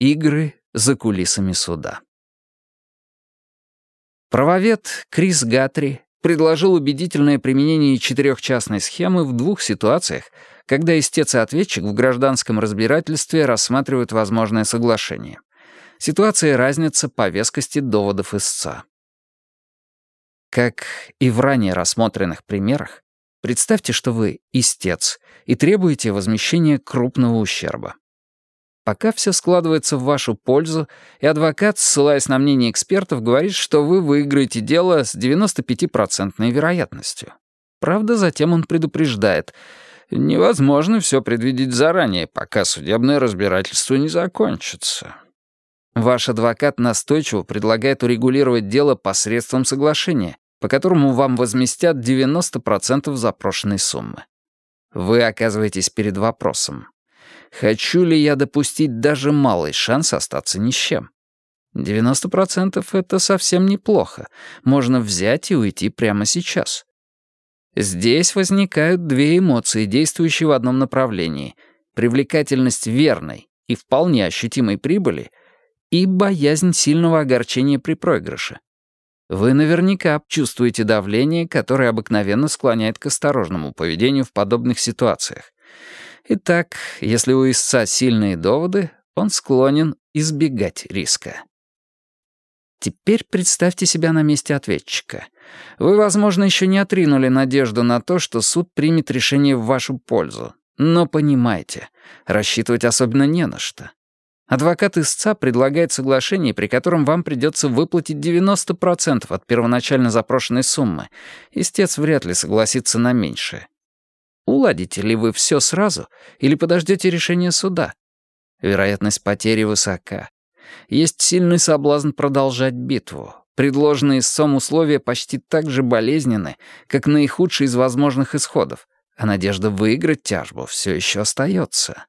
Игры за кулисами суда. Правовед Крис Гатри предложил убедительное применение четырехчастной схемы в двух ситуациях, когда истец и ответчик в гражданском разбирательстве рассматривают возможное соглашение. Ситуация разница по вескости доводов истца. Как и в ранее рассмотренных примерах, представьте, что вы истец и требуете возмещения крупного ущерба. Пока все складывается в вашу пользу, и адвокат, ссылаясь на мнение экспертов, говорит, что вы выиграете дело с 95% вероятностью. Правда, затем он предупреждает. Невозможно все предвидеть заранее, пока судебное разбирательство не закончится. Ваш адвокат настойчиво предлагает урегулировать дело посредством соглашения, по которому вам возместят 90% запрошенной суммы. Вы оказываетесь перед вопросом. Хочу ли я допустить даже малый шанс остаться ни с чем? 90% — это совсем неплохо. Можно взять и уйти прямо сейчас. Здесь возникают две эмоции, действующие в одном направлении. Привлекательность верной и вполне ощутимой прибыли и боязнь сильного огорчения при проигрыше. Вы наверняка чувствуете давление, которое обыкновенно склоняет к осторожному поведению в подобных ситуациях. Итак, если у истца сильные доводы, он склонен избегать риска. Теперь представьте себя на месте ответчика. Вы, возможно, еще не отринули надежду на то, что суд примет решение в вашу пользу. Но понимайте, рассчитывать особенно не на что. Адвокат истца предлагает соглашение, при котором вам придется выплатить 90% от первоначально запрошенной суммы. Истец вряд ли согласится на меньшее. Уладите ли вы все сразу или подождете решения суда? Вероятность потери высока. Есть сильный соблазн продолжать битву. Предложенные истцом условия почти так же болезненны, как наихудший из возможных исходов, а надежда выиграть тяжбу все еще остается.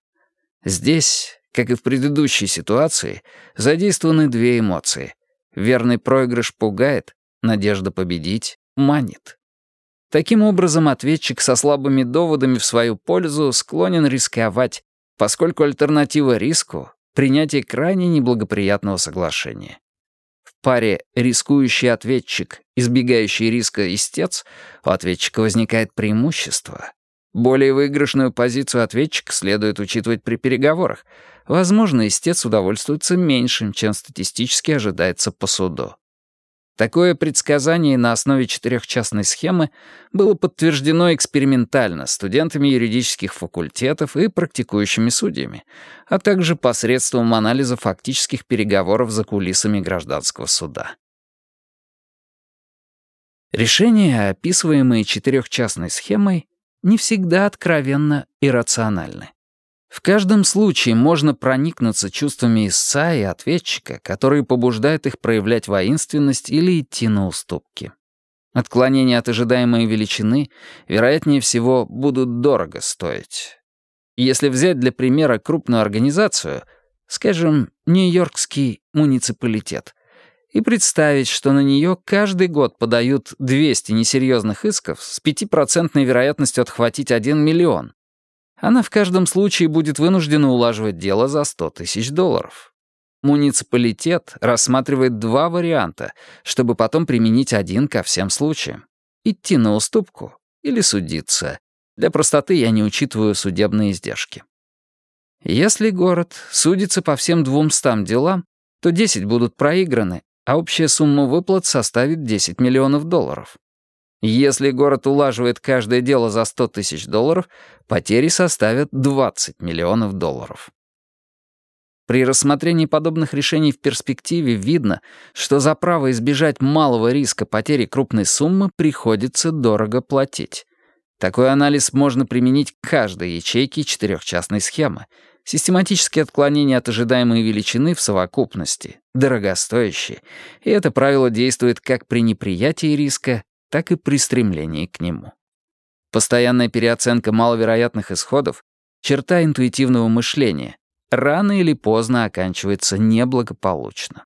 Здесь как и в предыдущей ситуации, задействованы две эмоции. Верный проигрыш пугает, надежда победить манит. Таким образом, ответчик со слабыми доводами в свою пользу склонен рисковать, поскольку альтернатива риску — принятие крайне неблагоприятного соглашения. В паре рискующий ответчик, избегающий риска истец, у ответчика возникает преимущество. Более выигрышную позицию ответчика следует учитывать при переговорах, Возможно, истец удовольствуется меньшим, чем статистически ожидается по суду. Такое предсказание на основе четырехчастной схемы было подтверждено экспериментально студентами юридических факультетов и практикующими судьями, а также посредством анализа фактических переговоров за кулисами гражданского суда. Решения, описываемые четырехчастной схемой, не всегда откровенно иррациональны. В каждом случае можно проникнуться чувствами истца и ответчика, которые побуждают их проявлять воинственность или идти на уступки. Отклонения от ожидаемой величины, вероятнее всего, будут дорого стоить. Если взять для примера крупную организацию, скажем, Нью-Йоркский муниципалитет, и представить, что на нее каждый год подают 200 несерьезных исков с 5% вероятностью отхватить 1 миллион, она в каждом случае будет вынуждена улаживать дело за 100 тысяч долларов. Муниципалитет рассматривает два варианта, чтобы потом применить один ко всем случаям. Идти на уступку или судиться. Для простоты я не учитываю судебные издержки. Если город судится по всем двумстам делам, то 10 будут проиграны, а общая сумма выплат составит 10 миллионов долларов. Если город улаживает каждое дело за 100 тысяч долларов, потери составят 20 миллионов долларов. При рассмотрении подобных решений в перспективе видно, что за право избежать малого риска потери крупной суммы приходится дорого платить. Такой анализ можно применить к каждой ячейке четырехчастной схемы. Систематические отклонения от ожидаемой величины в совокупности, дорогостоящие, и это правило действует как при неприятии риска, так и при стремлении к нему. Постоянная переоценка маловероятных исходов — черта интуитивного мышления, рано или поздно оканчивается неблагополучно.